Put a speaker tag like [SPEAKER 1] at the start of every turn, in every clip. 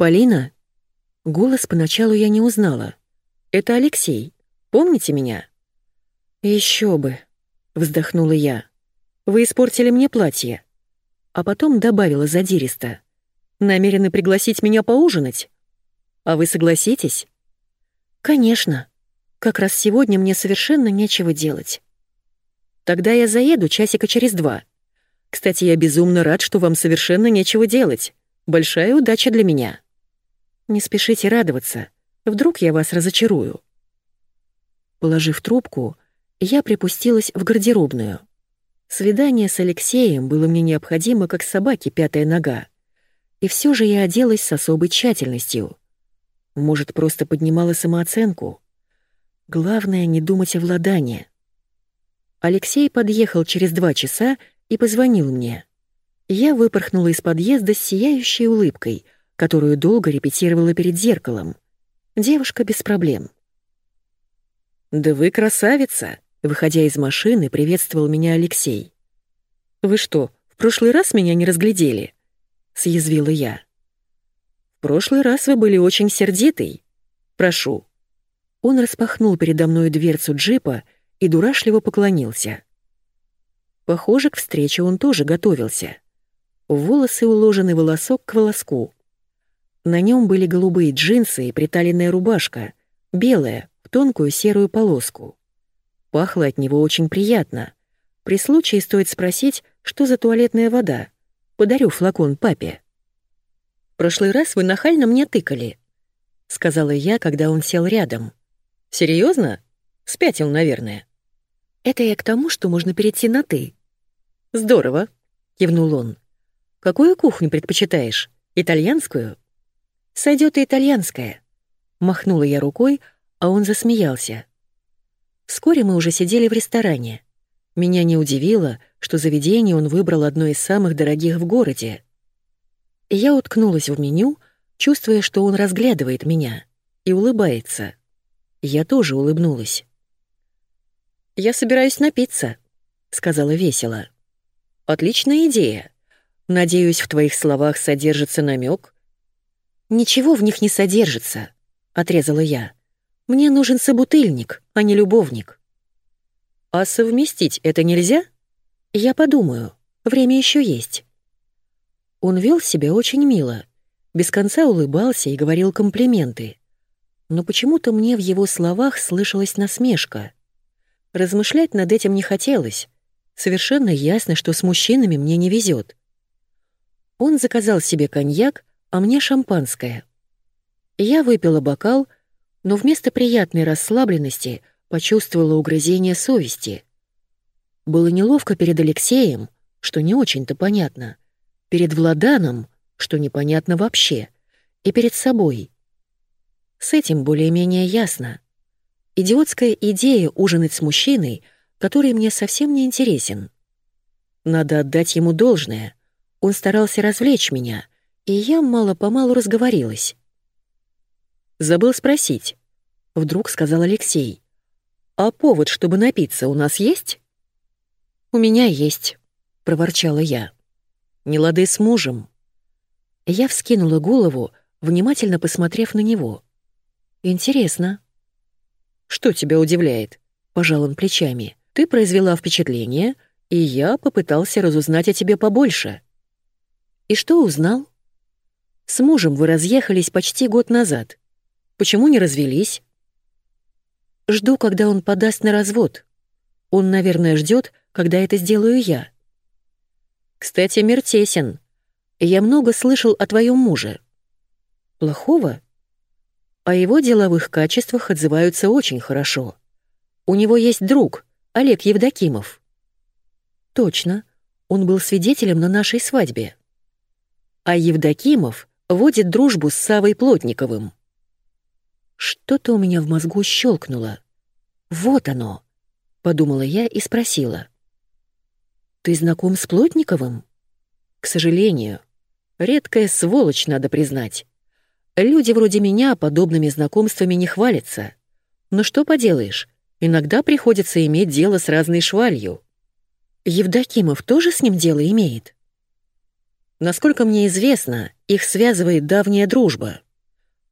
[SPEAKER 1] «Полина?» Голос поначалу я не узнала. «Это Алексей. Помните меня?» Еще бы», — вздохнула я. «Вы испортили мне платье». А потом добавила задиристо. «Намерены пригласить меня поужинать? А вы согласитесь?» «Конечно. Как раз сегодня мне совершенно нечего делать». «Тогда я заеду часика через два. Кстати, я безумно рад, что вам совершенно нечего делать. Большая удача для меня». «Не спешите радоваться. Вдруг я вас разочарую». Положив трубку, я припустилась в гардеробную. Свидание с Алексеем было мне необходимо, как собаке пятая нога. И все же я оделась с особой тщательностью. Может, просто поднимала самооценку. Главное — не думать о владании. Алексей подъехал через два часа и позвонил мне. Я выпорхнула из подъезда с сияющей улыбкой, которую долго репетировала перед зеркалом. Девушка без проблем. «Да вы красавица!» Выходя из машины, приветствовал меня Алексей. «Вы что, в прошлый раз меня не разглядели?» — съязвила я. «В прошлый раз вы были очень сердитый. Прошу». Он распахнул передо мной дверцу джипа и дурашливо поклонился. Похоже, к встрече он тоже готовился. Волосы уложены волосок к волоску. На нем были голубые джинсы и приталенная рубашка, белая, в тонкую серую полоску. Пахло от него очень приятно. При случае стоит спросить, что за туалетная вода. Подарю флакон папе. «В прошлый раз вы нахально мне тыкали», — сказала я, когда он сел рядом. Серьезно? Спятил, наверное». «Это я к тому, что можно перейти на «ты». «Здорово», — кивнул он. «Какую кухню предпочитаешь? Итальянскую?» «Сойдёт и итальянская». Махнула я рукой, а он засмеялся. Вскоре мы уже сидели в ресторане. Меня не удивило, что заведение он выбрал одно из самых дорогих в городе. Я уткнулась в меню, чувствуя, что он разглядывает меня и улыбается. Я тоже улыбнулась. «Я собираюсь напиться», — сказала весело. «Отличная идея. Надеюсь, в твоих словах содержится намек. «Ничего в них не содержится», — отрезала я. Мне нужен собутыльник, а не любовник. А совместить это нельзя? Я подумаю. Время еще есть. Он вел себя очень мило, без конца улыбался и говорил комплименты. Но почему-то мне в его словах слышалась насмешка. Размышлять над этим не хотелось. Совершенно ясно, что с мужчинами мне не везет. Он заказал себе коньяк, а мне шампанское. Я выпила бокал — но вместо приятной расслабленности почувствовала угрызение совести. Было неловко перед Алексеем, что не очень-то понятно, перед Владаном, что непонятно вообще, и перед собой. С этим более-менее ясно. Идиотская идея ужинать с мужчиной, который мне совсем не интересен. Надо отдать ему должное. Он старался развлечь меня, и я мало-помалу разговорилась. Забыл спросить. Вдруг сказал Алексей. «А повод, чтобы напиться, у нас есть?» «У меня есть», — проворчала я. «Не лады с мужем». Я вскинула голову, внимательно посмотрев на него. «Интересно». «Что тебя удивляет?» — пожал он плечами. «Ты произвела впечатление, и я попытался разузнать о тебе побольше». «И что узнал?» «С мужем вы разъехались почти год назад. Почему не развелись? Жду, когда он подаст на развод. Он, наверное, ждет, когда это сделаю я. Кстати, мир тесен. Я много слышал о твоем муже. Плохого? О его деловых качествах отзываются очень хорошо. У него есть друг, Олег Евдокимов. Точно, он был свидетелем на нашей свадьбе. А Евдокимов водит дружбу с Савой Плотниковым. Что-то у меня в мозгу щелкнуло. «Вот оно!» — подумала я и спросила. «Ты знаком с Плотниковым?» «К сожалению. Редкая сволочь, надо признать. Люди вроде меня подобными знакомствами не хвалятся. Но что поделаешь, иногда приходится иметь дело с разной швалью. Евдокимов тоже с ним дело имеет?» Насколько мне известно, их связывает давняя дружба.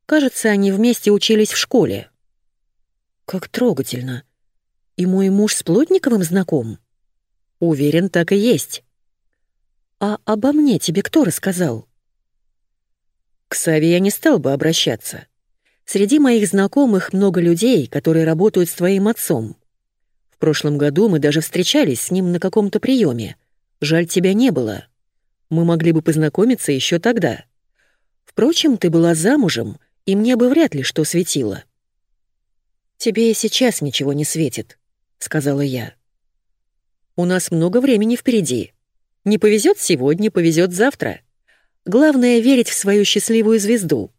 [SPEAKER 1] Кажется, они вместе учились в школе. Как трогательно. И мой муж с Плотниковым знаком? Уверен, так и есть. А обо мне тебе кто рассказал? К Саве я не стал бы обращаться. Среди моих знакомых много людей, которые работают с твоим отцом. В прошлом году мы даже встречались с ним на каком-то приеме. Жаль, тебя не было. Мы могли бы познакомиться еще тогда. Впрочем, ты была замужем, и мне бы вряд ли что светило. «Тебе и сейчас ничего не светит», — сказала я. «У нас много времени впереди. Не повезет сегодня, повезет завтра. Главное — верить в свою счастливую звезду».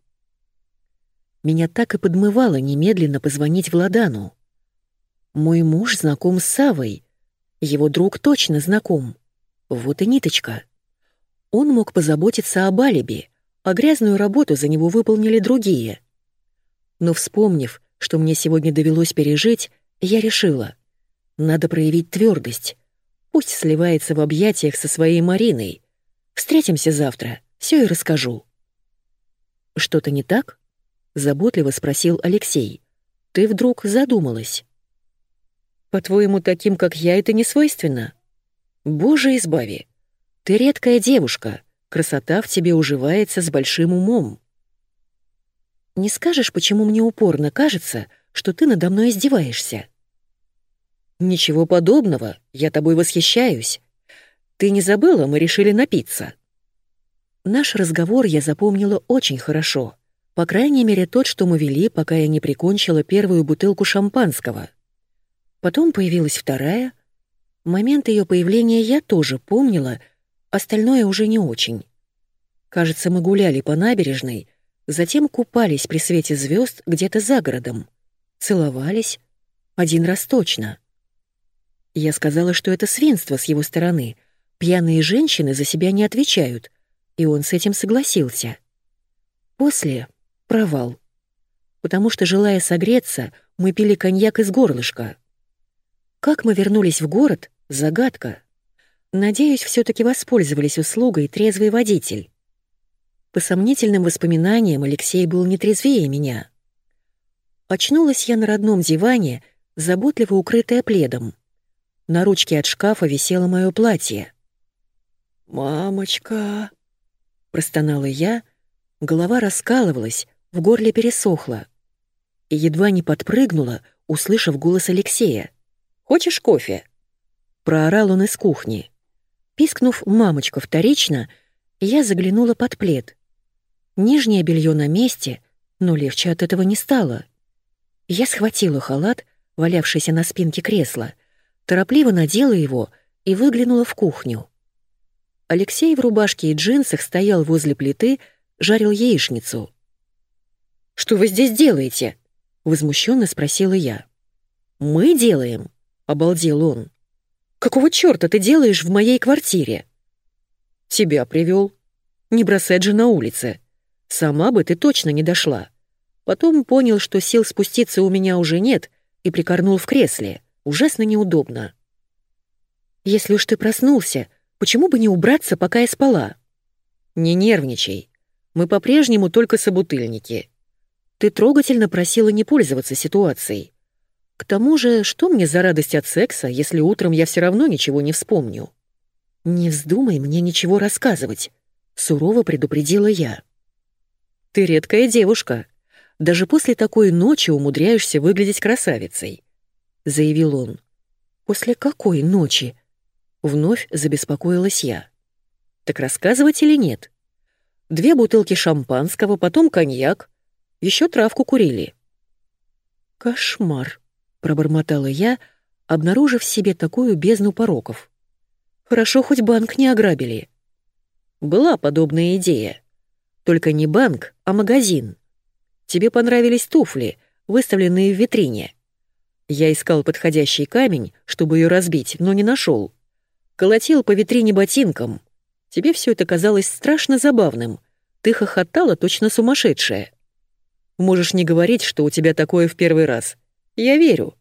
[SPEAKER 1] Меня так и подмывало немедленно позвонить Владану. Мой муж знаком с Савой. Его друг точно знаком. Вот и ниточка. Он мог позаботиться об алиби, а грязную работу за него выполнили другие. Но вспомнив, что мне сегодня довелось пережить, я решила. Надо проявить твердость. Пусть сливается в объятиях со своей Мариной. Встретимся завтра, все и расскажу. Что-то не так? заботливо спросил Алексей. Ты вдруг задумалась? По-твоему, таким, как я, это не свойственно? Боже, избави. Ты редкая девушка. Красота в тебе уживается с большим умом. Не скажешь, почему мне упорно кажется, что ты надо мной издеваешься? Ничего подобного, я тобой восхищаюсь. Ты не забыла, мы решили напиться. Наш разговор я запомнила очень хорошо. По крайней мере, тот, что мы вели, пока я не прикончила первую бутылку шампанского. Потом появилась вторая. Момент ее появления я тоже помнила, остальное уже не очень. Кажется, мы гуляли по набережной, затем купались при свете звезд где-то за городом. Целовались. Один раз точно. Я сказала, что это свинство с его стороны. Пьяные женщины за себя не отвечают, и он с этим согласился. После Провал. Потому что, желая согреться, мы пили коньяк из горлышка. Как мы вернулись в город — загадка. Надеюсь, все таки воспользовались услугой трезвый водитель. По сомнительным воспоминаниям Алексей был не трезвее меня. Очнулась я на родном диване, заботливо укрытая пледом. На ручке от шкафа висело мое платье. «Мамочка!» — простонала я, голова раскалывалась, в горле пересохло. И едва не подпрыгнула, услышав голос Алексея. «Хочешь кофе?» Проорал он из кухни. Пискнув «мамочка» вторично, я заглянула под плед. Нижнее белье на месте, но легче от этого не стало. Я схватила халат, валявшийся на спинке кресла, торопливо надела его и выглянула в кухню. Алексей в рубашке и джинсах стоял возле плиты, жарил яичницу. Что вы здесь делаете?» — возмущенно спросила я. «Мы делаем?» — обалдел он. «Какого чёрта ты делаешь в моей квартире?» «Тебя привёл. Не бросать же на улице. Сама бы ты точно не дошла. Потом понял, что сил спуститься у меня уже нет, и прикорнул в кресле. Ужасно неудобно. Если уж ты проснулся, почему бы не убраться, пока я спала? Не нервничай. Мы по-прежнему только собутыльники. Ты трогательно просила не пользоваться ситуацией. К тому же, что мне за радость от секса, если утром я все равно ничего не вспомню? Не вздумай мне ничего рассказывать, сурово предупредила я. Ты редкая девушка. Даже после такой ночи умудряешься выглядеть красавицей, заявил он. После какой ночи? Вновь забеспокоилась я. Так рассказывать или нет? Две бутылки шампанского, потом коньяк, еще травку курили». «Кошмар», — пробормотала я, обнаружив в себе такую бездну пороков. «Хорошо, хоть банк не ограбили». Была подобная идея. Только не банк, а магазин. Тебе понравились туфли, выставленные в витрине. Я искал подходящий камень, чтобы ее разбить, но не нашел. Колотил по витрине ботинком. Тебе все это казалось страшно забавным. Ты хохотала точно сумасшедшая. Можешь не говорить, что у тебя такое в первый раз. Я верю.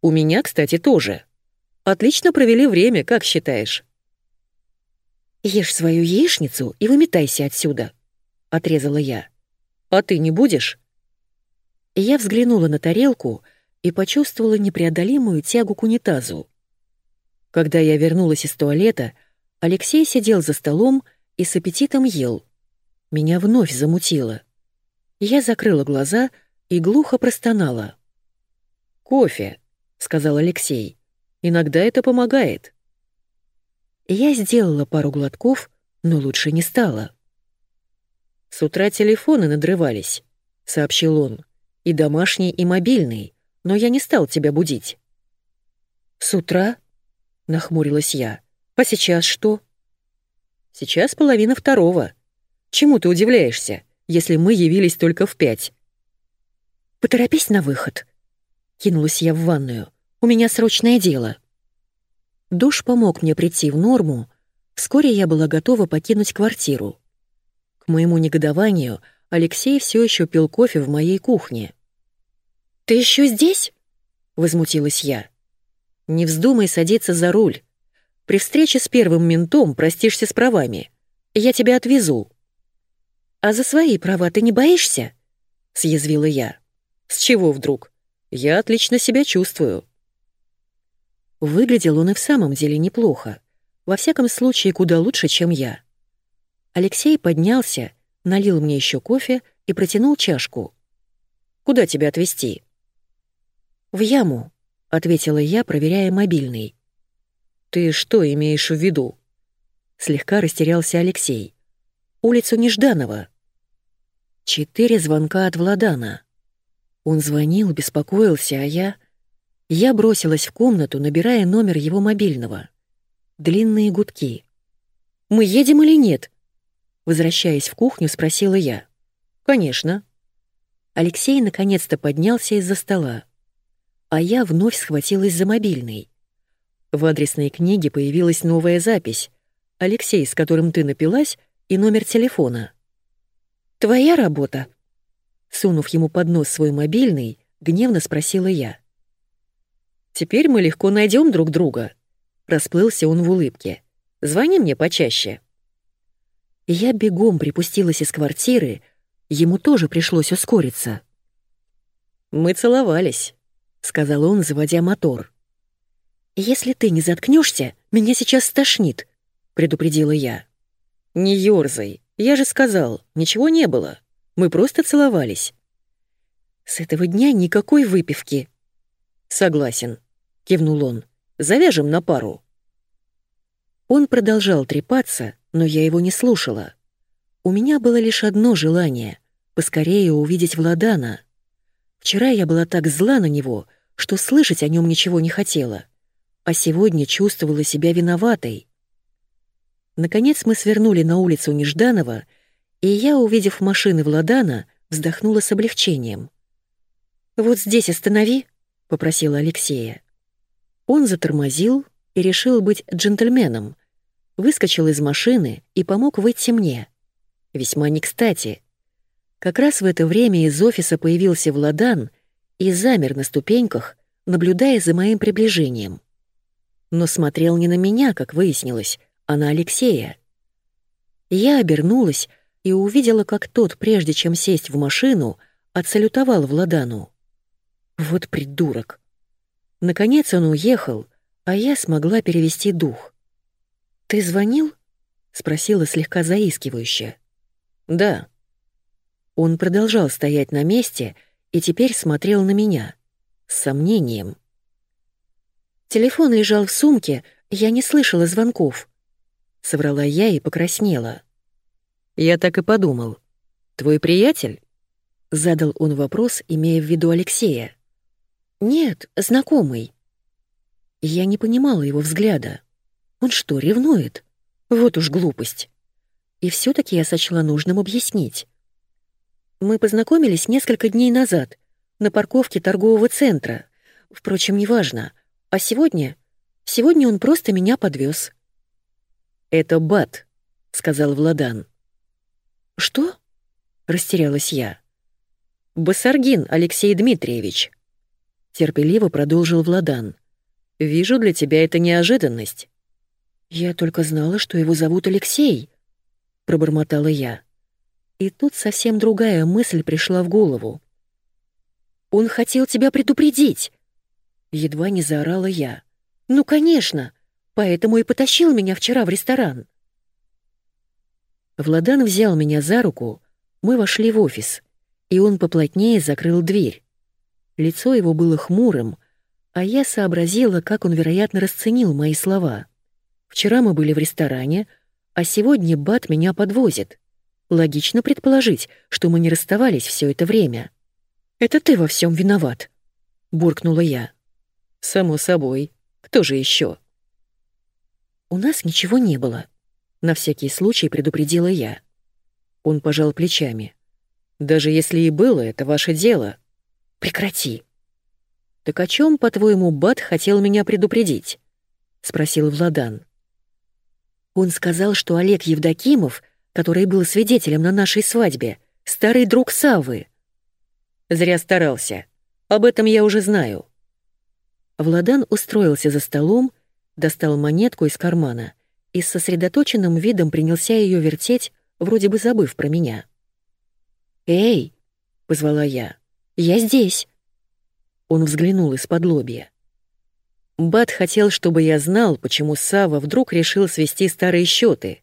[SPEAKER 1] У меня, кстати, тоже. Отлично провели время, как считаешь?» «Ешь свою яичницу и выметайся отсюда», — отрезала я. «А ты не будешь?» Я взглянула на тарелку и почувствовала непреодолимую тягу к унитазу. Когда я вернулась из туалета, Алексей сидел за столом и с аппетитом ел. Меня вновь замутило. Я закрыла глаза и глухо простонала. «Кофе», — сказал Алексей. «Иногда это помогает». Я сделала пару глотков, но лучше не стало. «С утра телефоны надрывались», — сообщил он. «И домашний, и мобильный, но я не стал тебя будить». «С утра?» — нахмурилась я. «А сейчас что?» «Сейчас половина второго. Чему ты удивляешься, если мы явились только в пять?» «Поторопись на выход», — кинулась я в ванную. «У меня срочное дело». Душ помог мне прийти в норму. Вскоре я была готова покинуть квартиру. К моему негодованию Алексей все еще пил кофе в моей кухне. «Ты еще здесь?» — возмутилась я. «Не вздумай садиться за руль. При встрече с первым ментом простишься с правами. Я тебя отвезу». «А за свои права ты не боишься?» — съязвила я. «С чего вдруг? Я отлично себя чувствую». Выглядел он и в самом деле неплохо. Во всяком случае, куда лучше, чем я. Алексей поднялся, налил мне еще кофе и протянул чашку. «Куда тебя отвезти?» «В яму», — ответила я, проверяя мобильный. «Ты что имеешь в виду?» Слегка растерялся Алексей. «Улицу Нежданова». Четыре звонка от Владана. Он звонил, беспокоился, а я... Я бросилась в комнату, набирая номер его мобильного. Длинные гудки. «Мы едем или нет?» Возвращаясь в кухню, спросила я. «Конечно». Алексей наконец-то поднялся из-за стола. А я вновь схватилась за мобильный. В адресной книге появилась новая запись. «Алексей, с которым ты напилась, и номер телефона». «Твоя работа?» Сунув ему под нос свой мобильный, гневно спросила я. Теперь мы легко найдем друг друга. Расплылся он в улыбке. Звони мне почаще. Я бегом припустилась из квартиры, ему тоже пришлось ускориться. Мы целовались, сказал он, заводя мотор. Если ты не заткнешься, меня сейчас стошнит, предупредила я. Не ёрзай, я же сказал, ничего не было. Мы просто целовались. С этого дня никакой выпивки, «Согласен», — кивнул он. «Завяжем на пару». Он продолжал трепаться, но я его не слушала. У меня было лишь одно желание — поскорее увидеть Владана. Вчера я была так зла на него, что слышать о нем ничего не хотела, а сегодня чувствовала себя виноватой. Наконец мы свернули на улицу Нежданова, и я, увидев машины Владана, вздохнула с облегчением. «Вот здесь останови», попросила Алексея. Он затормозил и решил быть джентльменом, выскочил из машины и помог выйти мне. Весьма не кстати. Как раз в это время из офиса появился Владан и замер на ступеньках, наблюдая за моим приближением. Но смотрел не на меня, как выяснилось, а на Алексея. Я обернулась и увидела, как тот, прежде чем сесть в машину, отсалютовал Владану. Вот придурок. Наконец он уехал, а я смогла перевести дух. «Ты звонил?» — спросила слегка заискивающе. «Да». Он продолжал стоять на месте и теперь смотрел на меня. С сомнением. Телефон лежал в сумке, я не слышала звонков. Соврала я и покраснела. «Я так и подумал. Твой приятель?» Задал он вопрос, имея в виду Алексея. «Нет, знакомый». Я не понимала его взгляда. Он что, ревнует? Вот уж глупость. И все таки я сочла нужным объяснить. Мы познакомились несколько дней назад на парковке торгового центра. Впрочем, неважно. А сегодня... Сегодня он просто меня подвез. «Это Бат», — сказал Владан. «Что?» — растерялась я. «Басаргин Алексей Дмитриевич», терпеливо продолжил Владан. Вижу, для тебя это неожиданность. «Я только знала, что его зовут Алексей», — пробормотала я. И тут совсем другая мысль пришла в голову. «Он хотел тебя предупредить!» Едва не заорала я. «Ну, конечно! Поэтому и потащил меня вчера в ресторан!» Владан взял меня за руку, мы вошли в офис, и он поплотнее закрыл дверь. Лицо его было хмурым, а я сообразила, как он, вероятно, расценил мои слова. Вчера мы были в ресторане, а сегодня Бат меня подвозит. Логично предположить, что мы не расставались все это время. «Это ты во всем виноват», — буркнула я. «Само собой. Кто же еще? «У нас ничего не было», — на всякий случай предупредила я. Он пожал плечами. «Даже если и было, это ваше дело». «Прекрати». «Так о чем, по-твоему, Бат хотел меня предупредить?» — спросил Владан. Он сказал, что Олег Евдокимов, который был свидетелем на нашей свадьбе, старый друг Савы. Зря старался. Об этом я уже знаю. Владан устроился за столом, достал монетку из кармана и с сосредоточенным видом принялся ее вертеть, вроде бы забыв про меня. «Эй!» — позвала я. «Я здесь!» Он взглянул из-под лобья. Бат хотел, чтобы я знал, почему Сава вдруг решил свести старые счеты.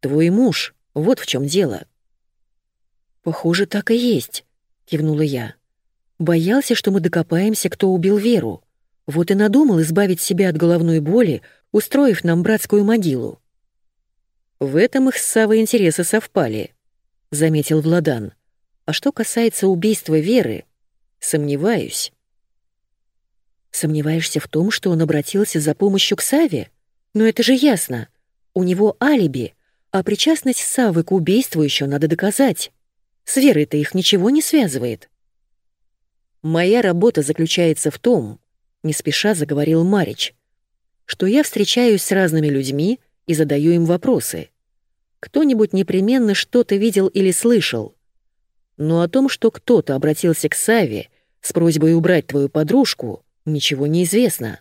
[SPEAKER 1] Твой муж, вот в чем дело. Похоже, так и есть, кивнула я. Боялся, что мы докопаемся, кто убил Веру. Вот и надумал избавить себя от головной боли, устроив нам братскую могилу. В этом их с Савой интересы совпали, заметил Владан. А что касается убийства Веры, сомневаюсь. Сомневаешься в том, что он обратился за помощью к Саве? Но это же ясно. У него алиби, а причастность Савы к убийству еще надо доказать. С Верой-то их ничего не связывает. «Моя работа заключается в том», — не спеша заговорил Марич, «что я встречаюсь с разными людьми и задаю им вопросы. Кто-нибудь непременно что-то видел или слышал. Но о том, что кто-то обратился к Саве с просьбой убрать твою подружку, ничего не известно.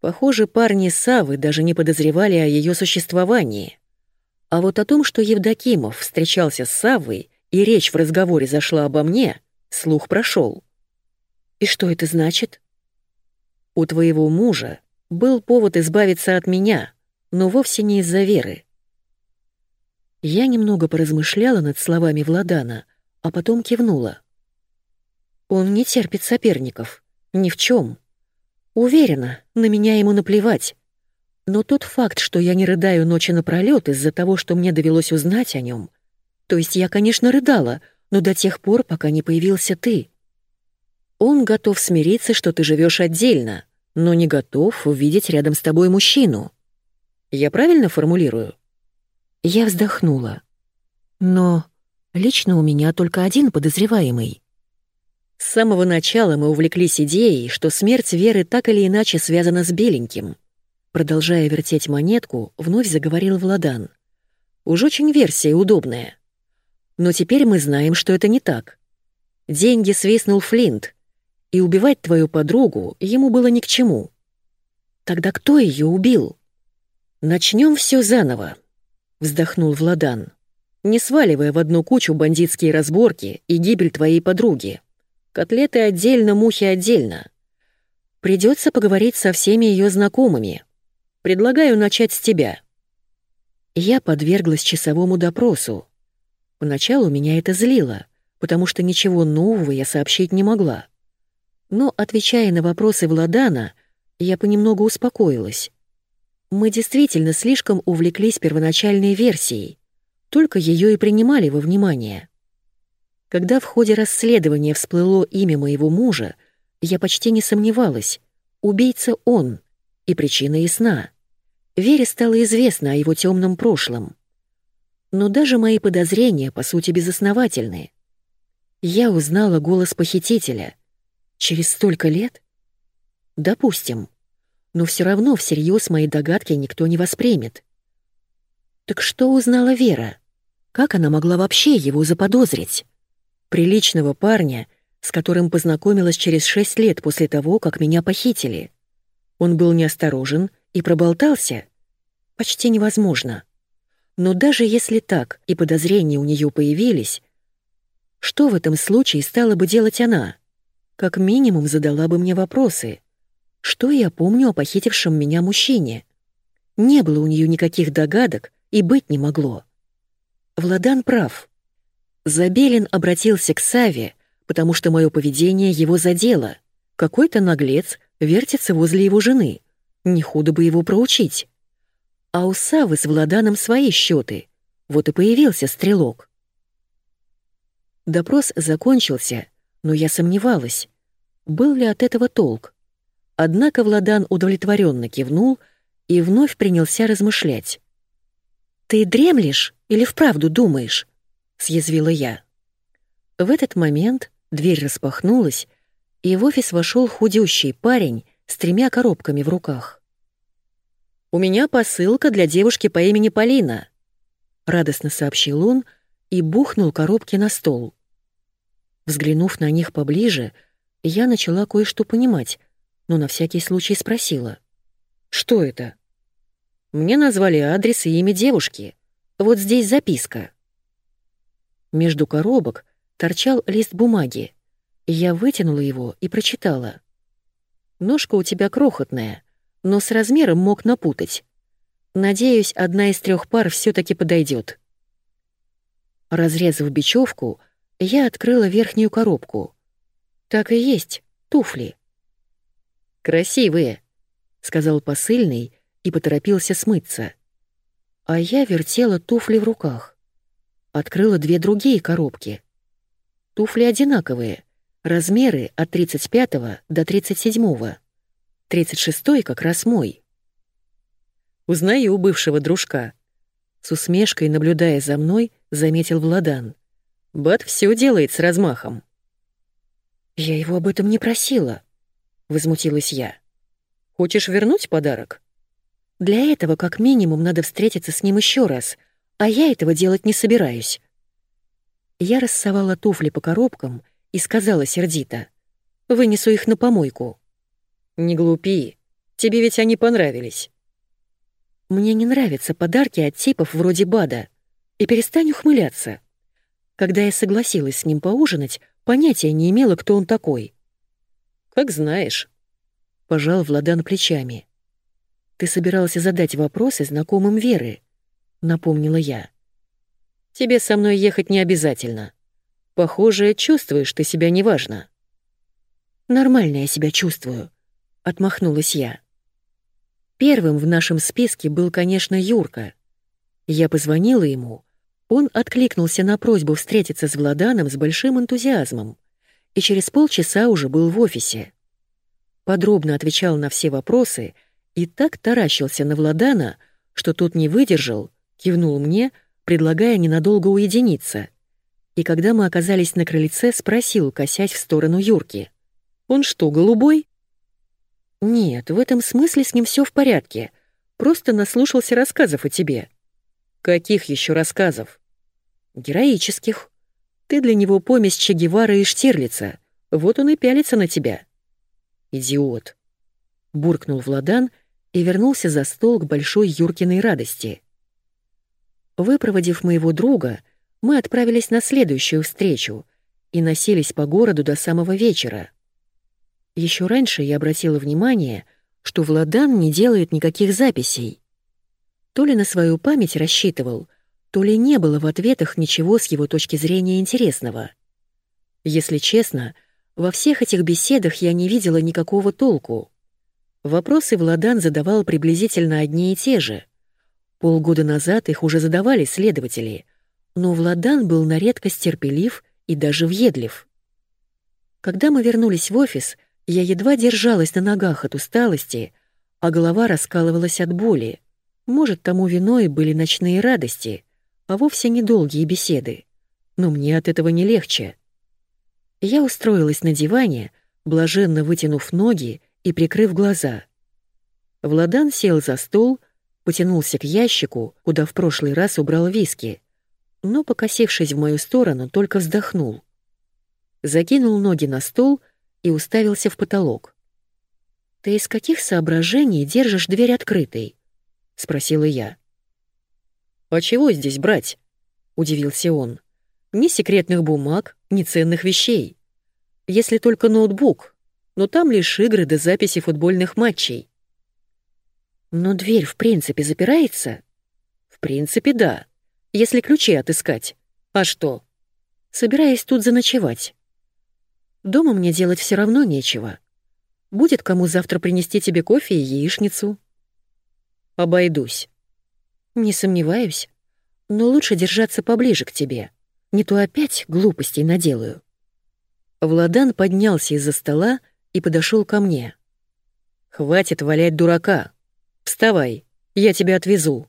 [SPEAKER 1] Похоже, парни Савы даже не подозревали о ее существовании. А вот о том, что Евдокимов встречался с Савой и речь в разговоре зашла обо мне, слух прошел. И что это значит? У твоего мужа был повод избавиться от меня, но вовсе не из-за веры. Я немного поразмышляла над словами Владана, а потом кивнула. Он не терпит соперников. Ни в чем. Уверена, на меня ему наплевать. Но тот факт, что я не рыдаю ночи напролёт из-за того, что мне довелось узнать о нем, то есть я, конечно, рыдала, но до тех пор, пока не появился ты. Он готов смириться, что ты живешь отдельно, но не готов увидеть рядом с тобой мужчину. Я правильно формулирую? Я вздохнула. Но лично у меня только один подозреваемый. С самого начала мы увлеклись идеей, что смерть Веры так или иначе связана с Беленьким. Продолжая вертеть монетку, вновь заговорил Владан. Уж очень версия удобная. Но теперь мы знаем, что это не так. Деньги свистнул Флинт, и убивать твою подругу ему было ни к чему. Тогда кто ее убил? Начнем все заново, вздохнул Владан, не сваливая в одну кучу бандитские разборки и гибель твоей подруги. Котлеты отдельно, мухи отдельно. Придется поговорить со всеми ее знакомыми. Предлагаю начать с тебя. Я подверглась часовому допросу. Поначалу меня это злило, потому что ничего нового я сообщить не могла. Но, отвечая на вопросы Владана, я понемногу успокоилась. Мы действительно слишком увлеклись первоначальной версией, только ее и принимали во внимание. Когда в ходе расследования всплыло имя моего мужа, я почти не сомневалась. Убийца он, и причина ясна. Вере стало известно о его темном прошлом. Но даже мои подозрения, по сути, безосновательны. Я узнала голос похитителя. Через столько лет? Допустим. Но все равно всерьез мои догадки никто не воспримет. Так что узнала Вера? Как она могла вообще его заподозрить? Приличного парня, с которым познакомилась через шесть лет после того, как меня похитили. Он был неосторожен и проболтался. почти невозможно. Но даже если так и подозрения у нее появились, что в этом случае стала бы делать она? Как минимум задала бы мне вопросы. Что я помню о похитившем меня мужчине? Не было у нее никаких догадок и быть не могло. Владан прав. Забелин обратился к Саве, потому что мое поведение его задело. Какой-то наглец вертится возле его жены. Не худо бы его проучить. А у Савы с Владаном свои счеты. Вот и появился стрелок. Допрос закончился, но я сомневалась, был ли от этого толк. Однако Владан удовлетворенно кивнул и вновь принялся размышлять. «Ты дремлешь или вправду думаешь?» — съязвила я. В этот момент дверь распахнулась, и в офис вошел худющий парень с тремя коробками в руках. «У меня посылка для девушки по имени Полина», — радостно сообщил он и бухнул коробки на стол. Взглянув на них поближе, я начала кое-что понимать, но на всякий случай спросила. «Что это?» «Мне назвали адрес и имя девушки. Вот здесь записка». Между коробок торчал лист бумаги. Я вытянула его и прочитала. «Ножка у тебя крохотная, но с размером мог напутать. Надеюсь, одна из трех пар все таки подойдет. Разрезав бечевку, я открыла верхнюю коробку. Так и есть, туфли. «Красивые», — сказал посыльный и поторопился смыться. А я вертела туфли в руках. Открыла две другие коробки. Туфли одинаковые, размеры от 35 до 37. 36 как раз мой. Узнаю бывшего дружка. С усмешкой, наблюдая за мной, заметил Владан. Бат все делает с размахом. «Я его об этом не просила», — возмутилась я. «Хочешь вернуть подарок?» «Для этого как минимум надо встретиться с ним еще раз, а я этого делать не собираюсь». Я рассовала туфли по коробкам и сказала сердито. «Вынесу их на помойку». «Не глупи, тебе ведь они понравились». «Мне не нравятся подарки от типов вроде Бада. И перестань ухмыляться». Когда я согласилась с ним поужинать, понятия не имела, кто он такой. «Как знаешь», — пожал Владан плечами. «Ты собирался задать вопросы знакомым Веры», — напомнила я. «Тебе со мной ехать не обязательно. Похоже, чувствуешь ты себя неважно». «Нормально я себя чувствую», — отмахнулась я. Первым в нашем списке был, конечно, Юрка. Я позвонила ему, он откликнулся на просьбу встретиться с Владаном с большим энтузиазмом и через полчаса уже был в офисе. Подробно отвечал на все вопросы и так таращился на Владана, что тот не выдержал, кивнул мне, предлагая ненадолго уединиться. И когда мы оказались на крыльце, спросил, косясь в сторону Юрки. «Он что, голубой?» «Нет, в этом смысле с ним все в порядке. Просто наслушался рассказов о тебе». «Каких еще рассказов?» Героических. Ты для него помесь Че Гевара и Штирлица. Вот он и пялится на тебя. Идиот. Буркнул Владан и вернулся за стол к большой Юркиной радости. Выпроводив моего друга, мы отправились на следующую встречу и носились по городу до самого вечера. Еще раньше я обратила внимание, что Владан не делает никаких записей. То ли на свою память рассчитывал — то ли не было в ответах ничего с его точки зрения интересного. Если честно, во всех этих беседах я не видела никакого толку. Вопросы Владан задавал приблизительно одни и те же. Полгода назад их уже задавали следователи, но Владан был на редкость терпелив и даже въедлив. Когда мы вернулись в офис, я едва держалась на ногах от усталости, а голова раскалывалась от боли. Может, тому виной были ночные радости — а вовсе недолгие беседы. Но мне от этого не легче. Я устроилась на диване, блаженно вытянув ноги и прикрыв глаза. Владан сел за стол, потянулся к ящику, куда в прошлый раз убрал виски, но, покосившись в мою сторону, только вздохнул. Закинул ноги на стол и уставился в потолок. «Ты из каких соображений держишь дверь открытой?» — спросила я. «А чего здесь брать?» — удивился он. «Ни секретных бумаг, ни ценных вещей. Если только ноутбук, но там лишь игры до записи футбольных матчей». «Но дверь в принципе запирается?» «В принципе, да. Если ключи отыскать. А что?» «Собираюсь тут заночевать. Дома мне делать все равно нечего. Будет кому завтра принести тебе кофе и яичницу». «Обойдусь». «Не сомневаюсь. Но лучше держаться поближе к тебе. Не то опять глупостей наделаю». Владан поднялся из-за стола и подошел ко мне. «Хватит валять дурака. Вставай, я тебя отвезу».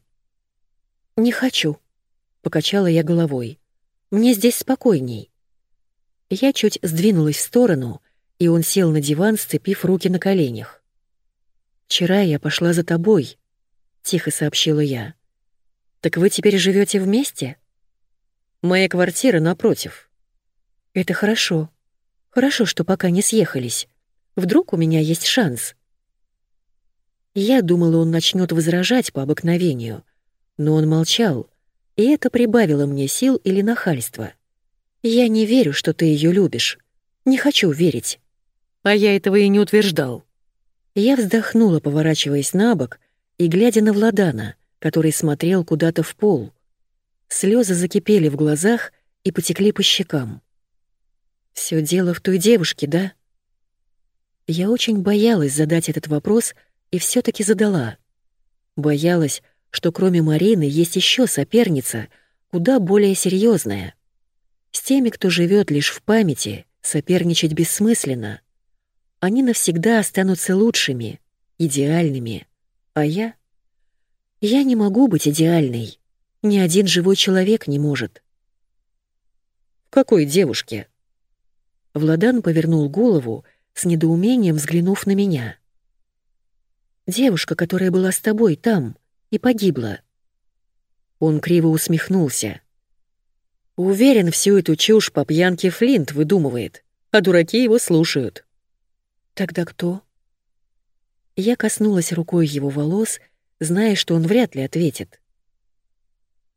[SPEAKER 1] «Не хочу», — покачала я головой. «Мне здесь спокойней». Я чуть сдвинулась в сторону, и он сел на диван, сцепив руки на коленях. «Вчера я пошла за тобой», — тихо сообщила я. «Так вы теперь живете вместе?» «Моя квартира напротив». «Это хорошо. Хорошо, что пока не съехались. Вдруг у меня есть шанс». Я думала, он начнет возражать по обыкновению, но он молчал, и это прибавило мне сил или нахальства. «Я не верю, что ты ее любишь. Не хочу верить». А я этого и не утверждал. Я вздохнула, поворачиваясь на бок и глядя на Владана, который смотрел куда-то в пол. Слезы закипели в глазах и потекли по щекам. Все дело в той девушке, да? Я очень боялась задать этот вопрос и все таки задала. Боялась, что кроме Марины есть еще соперница, куда более серьезная. С теми, кто живет лишь в памяти, соперничать бессмысленно — они навсегда останутся лучшими, идеальными. А я? Я не могу быть идеальной. Ни один живой человек не может. «В какой девушке?» Владан повернул голову, с недоумением взглянув на меня. «Девушка, которая была с тобой там и погибла». Он криво усмехнулся. «Уверен, всю эту чушь по пьянке Флинт выдумывает, а дураки его слушают». Тогда кто? Я коснулась рукой его волос, зная, что он вряд ли ответит.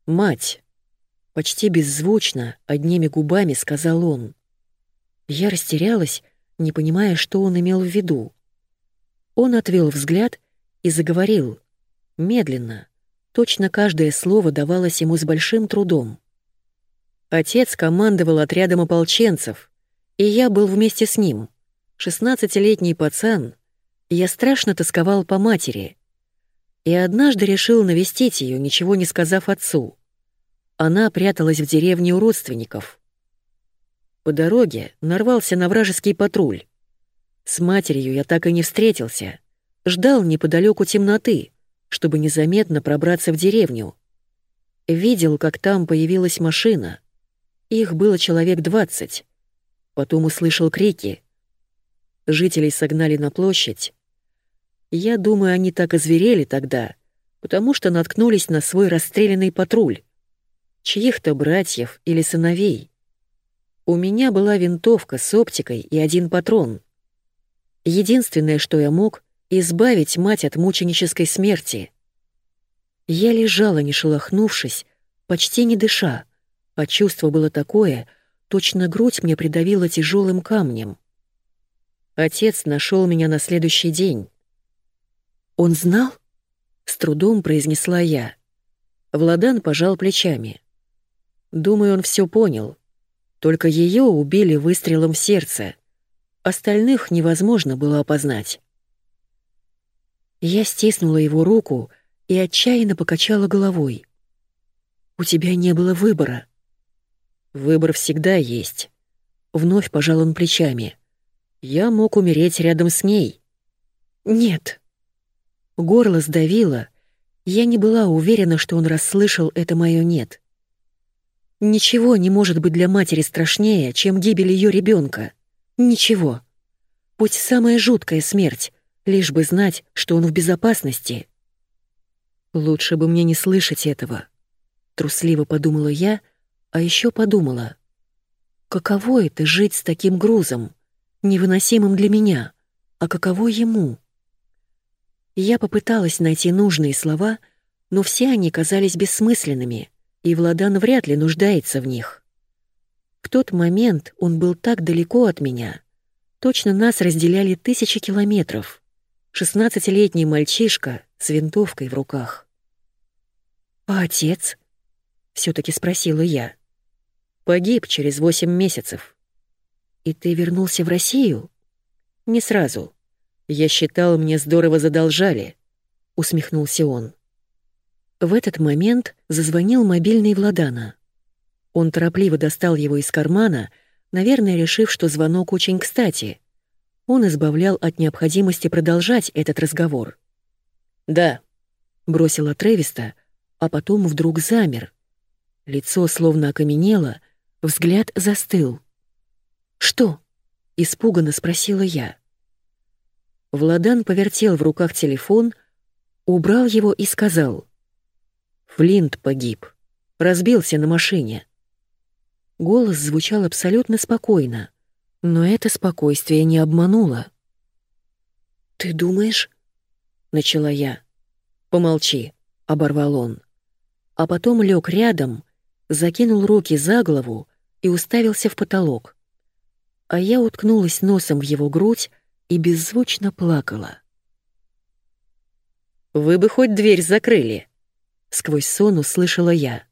[SPEAKER 1] «Мать!» — почти беззвучно, одними губами сказал он. Я растерялась, не понимая, что он имел в виду. Он отвел взгляд и заговорил, медленно, точно каждое слово давалось ему с большим трудом. Отец командовал отрядом ополченцев, и я был вместе с ним — Шестнадцатилетний пацан, я страшно тосковал по матери. И однажды решил навестить ее, ничего не сказав отцу. Она пряталась в деревне у родственников. По дороге нарвался на вражеский патруль. С матерью я так и не встретился. Ждал неподалеку темноты, чтобы незаметно пробраться в деревню. Видел, как там появилась машина. Их было человек двадцать. Потом услышал крики — Жителей согнали на площадь. Я думаю, они так озверели тогда, потому что наткнулись на свой расстрелянный патруль. Чьих-то братьев или сыновей. У меня была винтовка с оптикой и один патрон. Единственное, что я мог — избавить мать от мученической смерти. Я лежала, не шелохнувшись, почти не дыша, а чувство было такое, точно грудь мне придавила тяжелым камнем. Отец нашел меня на следующий день. «Он знал?» — с трудом произнесла я. Владан пожал плечами. Думаю, он все понял. Только ее убили выстрелом в сердце. Остальных невозможно было опознать. Я стиснула его руку и отчаянно покачала головой. «У тебя не было выбора». «Выбор всегда есть». Вновь пожал он плечами. Я мог умереть рядом с ней. Нет. Горло сдавило. Я не была уверена, что он расслышал это мое «нет». Ничего не может быть для матери страшнее, чем гибель ее ребенка. Ничего. Пусть самая жуткая смерть, лишь бы знать, что он в безопасности. Лучше бы мне не слышать этого. Трусливо подумала я, а еще подумала. Каково это жить с таким грузом? невыносимым для меня, а каково ему? Я попыталась найти нужные слова, но все они казались бессмысленными, и Владан вряд ли нуждается в них. В тот момент он был так далеко от меня. Точно нас разделяли тысячи километров. Шестнадцатилетний мальчишка с винтовкой в руках. «А отец?» — все-таки спросила я. «Погиб через восемь месяцев». «И ты вернулся в Россию?» «Не сразу. Я считал, мне здорово задолжали», — усмехнулся он. В этот момент зазвонил мобильный Владана. Он торопливо достал его из кармана, наверное, решив, что звонок очень кстати. Он избавлял от необходимости продолжать этот разговор. «Да», — бросила Тревиста, а потом вдруг замер. Лицо словно окаменело, взгляд застыл. «Что?» — испуганно спросила я. Владан повертел в руках телефон, убрал его и сказал. «Флинт погиб. Разбился на машине». Голос звучал абсолютно спокойно, но это спокойствие не обмануло. «Ты думаешь?» — начала я. «Помолчи», — оборвал он. А потом лег рядом, закинул руки за голову и уставился в потолок. А я уткнулась носом в его грудь и беззвучно плакала. «Вы бы хоть дверь закрыли!» Сквозь сон услышала я.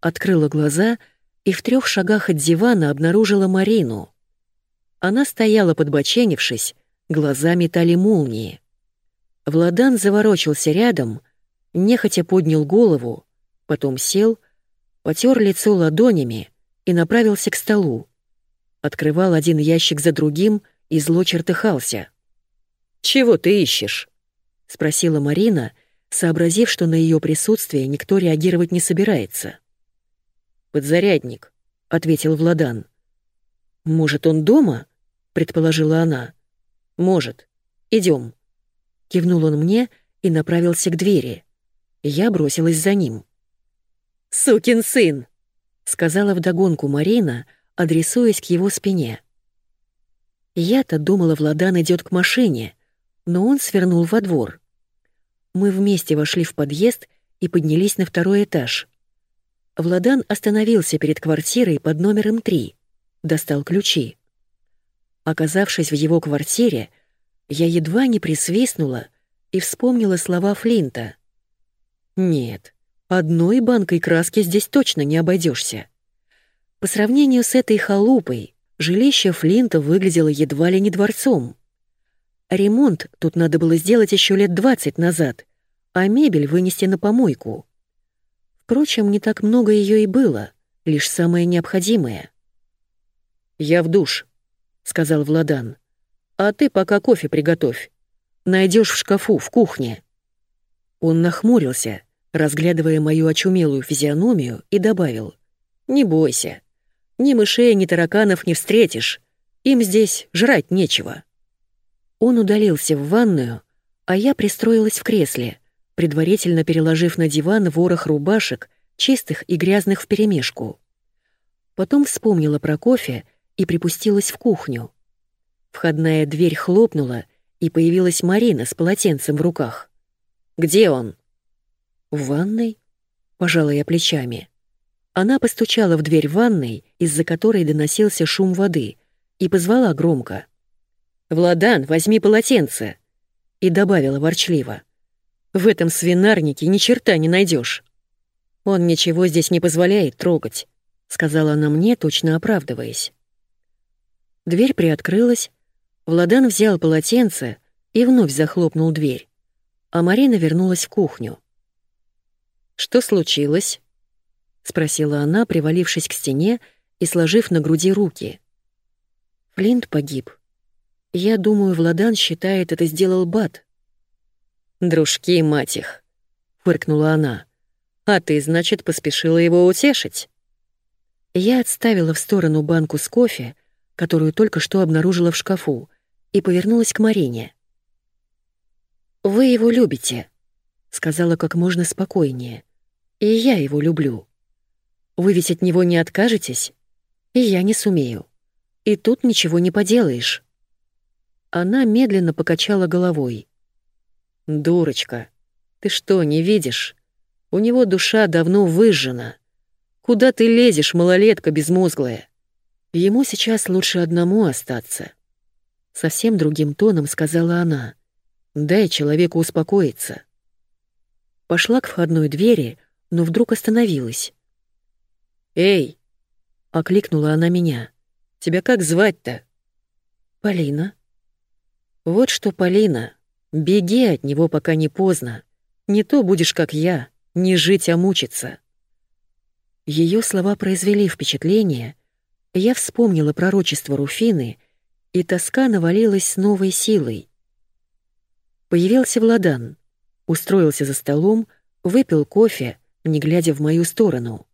[SPEAKER 1] Открыла глаза и в трех шагах от дивана обнаружила Марину. Она стояла подбоченившись, глаза метали молнии. Владан заворочился рядом, нехотя поднял голову, потом сел, потер лицо ладонями и направился к столу. Открывал один ящик за другим и зло чертыхался. «Чего ты ищешь?» — спросила Марина, сообразив, что на ее присутствие никто реагировать не собирается. «Подзарядник», — ответил Владан. «Может, он дома?» — предположила она. «Может. Идем. Кивнул он мне и направился к двери. Я бросилась за ним. «Сукин сын!» — сказала вдогонку Марина, адресуясь к его спине. Я-то думала, Владан идет к машине, но он свернул во двор. Мы вместе вошли в подъезд и поднялись на второй этаж. Владан остановился перед квартирой под номером 3, достал ключи. Оказавшись в его квартире, я едва не присвистнула и вспомнила слова Флинта. «Нет, одной банкой краски здесь точно не обойдешься. По сравнению с этой халупой, жилище Флинта выглядело едва ли не дворцом. Ремонт тут надо было сделать еще лет двадцать назад, а мебель вынести на помойку. Впрочем, не так много ее и было, лишь самое необходимое. «Я в душ», — сказал Владан. «А ты пока кофе приготовь. Найдешь в шкафу, в кухне». Он нахмурился, разглядывая мою очумелую физиономию, и добавил. «Не бойся. Ни мышей, ни тараканов не встретишь. Им здесь жрать нечего». Он удалился в ванную, а я пристроилась в кресле, предварительно переложив на диван ворох рубашек, чистых и грязных вперемешку. Потом вспомнила про кофе и припустилась в кухню. Входная дверь хлопнула, и появилась Марина с полотенцем в руках. «Где он?» «В ванной?» — пожала я плечами. Она постучала в дверь ванной, из-за которой доносился шум воды, и позвала громко. «Владан, возьми полотенце!» И добавила ворчливо. «В этом свинарнике ни черта не найдешь. «Он ничего здесь не позволяет трогать», — сказала она мне, точно оправдываясь. Дверь приоткрылась, Владан взял полотенце и вновь захлопнул дверь, а Марина вернулась в кухню. «Что случилось?» — спросила она, привалившись к стене и сложив на груди руки. Флинт погиб. Я думаю, Владан считает, это сделал Бат. «Дружки, мать их!» — фыркнула она. «А ты, значит, поспешила его утешить?» Я отставила в сторону банку с кофе, которую только что обнаружила в шкафу, и повернулась к Марине. «Вы его любите», — сказала как можно спокойнее. «И я его люблю. Вы ведь от него не откажетесь, и я не сумею. И тут ничего не поделаешь». Она медленно покачала головой. «Дурочка, ты что, не видишь? У него душа давно выжжена. Куда ты лезешь, малолетка безмозглая? Ему сейчас лучше одному остаться. Совсем другим тоном сказала она. Дай человеку успокоиться. Пошла к входной двери, но вдруг остановилась. «Эй!» — окликнула она меня. «Тебя как звать-то?» «Полина». «Вот что, Полина, беги от него, пока не поздно. Не то будешь, как я, не жить, а мучиться». Ее слова произвели впечатление. Я вспомнила пророчество Руфины, и тоска навалилась с новой силой. Появился Владан, устроился за столом, выпил кофе, не глядя в мою сторону.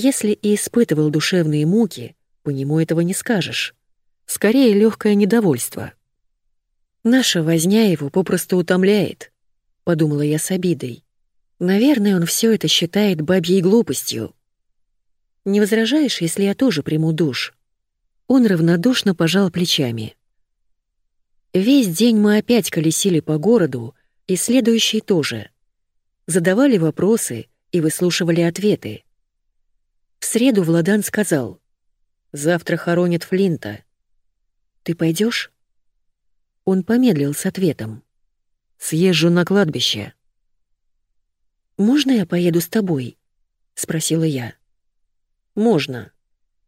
[SPEAKER 1] Если и испытывал душевные муки, по нему этого не скажешь. Скорее, легкое недовольство. Наша возня его попросту утомляет, подумала я с обидой. Наверное, он все это считает бабьей глупостью. Не возражаешь, если я тоже приму душ? Он равнодушно пожал плечами. Весь день мы опять колесили по городу, и следующий тоже. Задавали вопросы и выслушивали ответы. В среду Владан сказал, «Завтра хоронят Флинта. Ты пойдешь? Он помедлил с ответом. «Съезжу на кладбище». «Можно я поеду с тобой?» — спросила я. «Можно.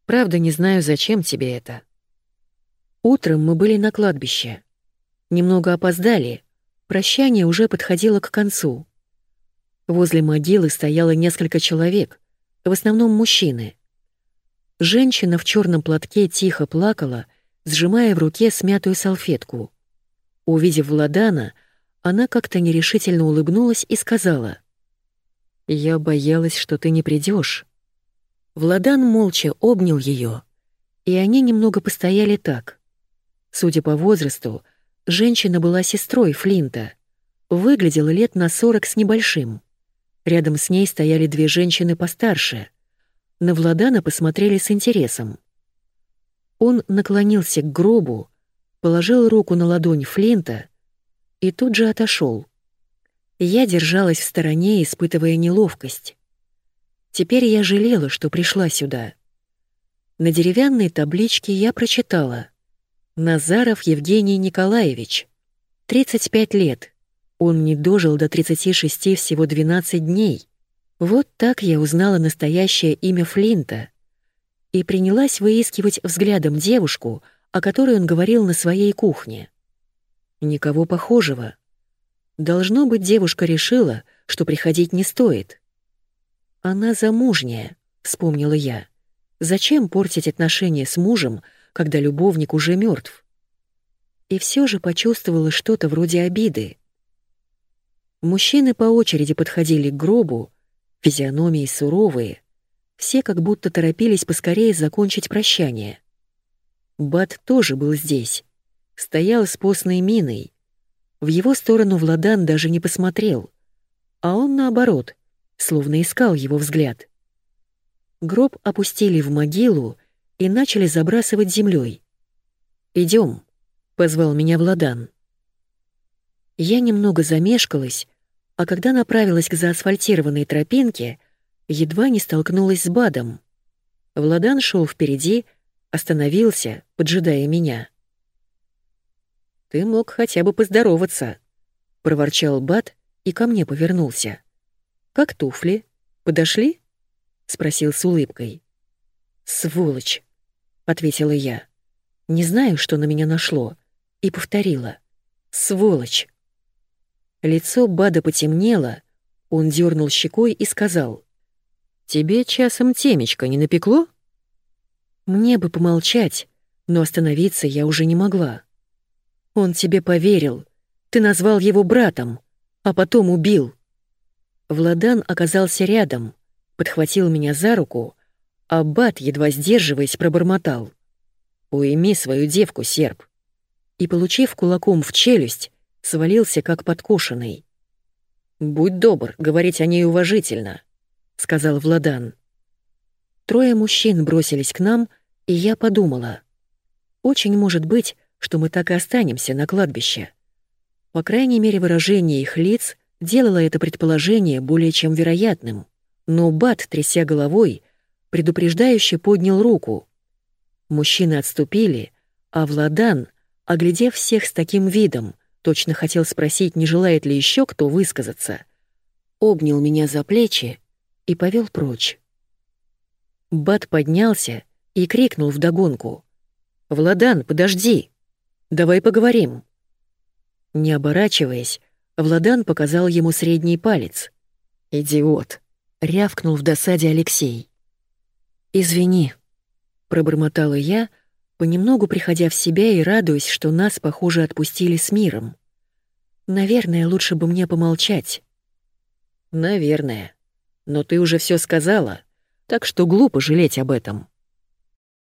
[SPEAKER 1] Правда, не знаю, зачем тебе это». Утром мы были на кладбище. Немного опоздали, прощание уже подходило к концу. Возле могилы стояло несколько человек, в основном мужчины. Женщина в черном платке тихо плакала, сжимая в руке смятую салфетку. Увидев Владана, она как-то нерешительно улыбнулась и сказала — я боялась, что ты не придешь. Владан молча обнял ее, и они немного постояли так. Судя по возрасту, женщина была сестрой Флинта. Выглядела лет на сорок с небольшим. Рядом с ней стояли две женщины постарше. На Владана посмотрели с интересом. Он наклонился к гробу, положил руку на ладонь Флинта и тут же отошел. Я держалась в стороне, испытывая неловкость. Теперь я жалела, что пришла сюда. На деревянной табличке я прочитала «Назаров Евгений Николаевич, 35 лет. Он не дожил до 36 всего 12 дней». Вот так я узнала настоящее имя Флинта и принялась выискивать взглядом девушку, о которой он говорил на своей кухне. Никого похожего — Должно быть, девушка решила, что приходить не стоит. «Она замужняя», — вспомнила я. «Зачем портить отношения с мужем, когда любовник уже мертв? И все же почувствовала что-то вроде обиды. Мужчины по очереди подходили к гробу, физиономии суровые, все как будто торопились поскорее закончить прощание. Бат тоже был здесь, стоял с постной миной, в его сторону Владан даже не посмотрел, а он, наоборот, словно искал его взгляд. Гроб опустили в могилу и начали забрасывать землей. Идем, позвал меня Владан. Я немного замешкалась, а когда направилась к заасфальтированной тропинке, едва не столкнулась с Бадом. Владан шел впереди, остановился, поджидая меня. «Ты мог хотя бы поздороваться», — проворчал Бат и ко мне повернулся. «Как туфли? Подошли?» — спросил с улыбкой. «Сволочь», — ответила я. «Не знаю, что на меня нашло», и повторила. «Сволочь». Лицо Бада потемнело, он дернул щекой и сказал. «Тебе часом темечко не напекло?» Мне бы помолчать, но остановиться я уже не могла. Он тебе поверил. Ты назвал его братом, а потом убил. Владан оказался рядом, подхватил меня за руку, а Бат, едва сдерживаясь, пробормотал. «Уйми свою девку, серб!» И, получив кулаком в челюсть, свалился как подкошенный. «Будь добр, говорить о ней уважительно», — сказал Владан. Трое мужчин бросились к нам, и я подумала. Очень может быть, что мы так и останемся на кладбище. По крайней мере, выражение их лиц делало это предположение более чем вероятным, но Бат, тряся головой, предупреждающе поднял руку. Мужчины отступили, а Владан, оглядев всех с таким видом, точно хотел спросить, не желает ли еще кто высказаться, обнял меня за плечи и повел прочь. Бат поднялся и крикнул вдогонку. «Владан, подожди! Давай поговорим!» Не оборачиваясь, Владан показал ему средний палец. «Идиот!» — рявкнул в досаде Алексей. «Извини», — пробормотала я, понемногу приходя в себя и радуясь, что нас, похоже, отпустили с миром. «Наверное, лучше бы мне помолчать». «Наверное. Но ты уже все сказала, так что глупо жалеть об этом».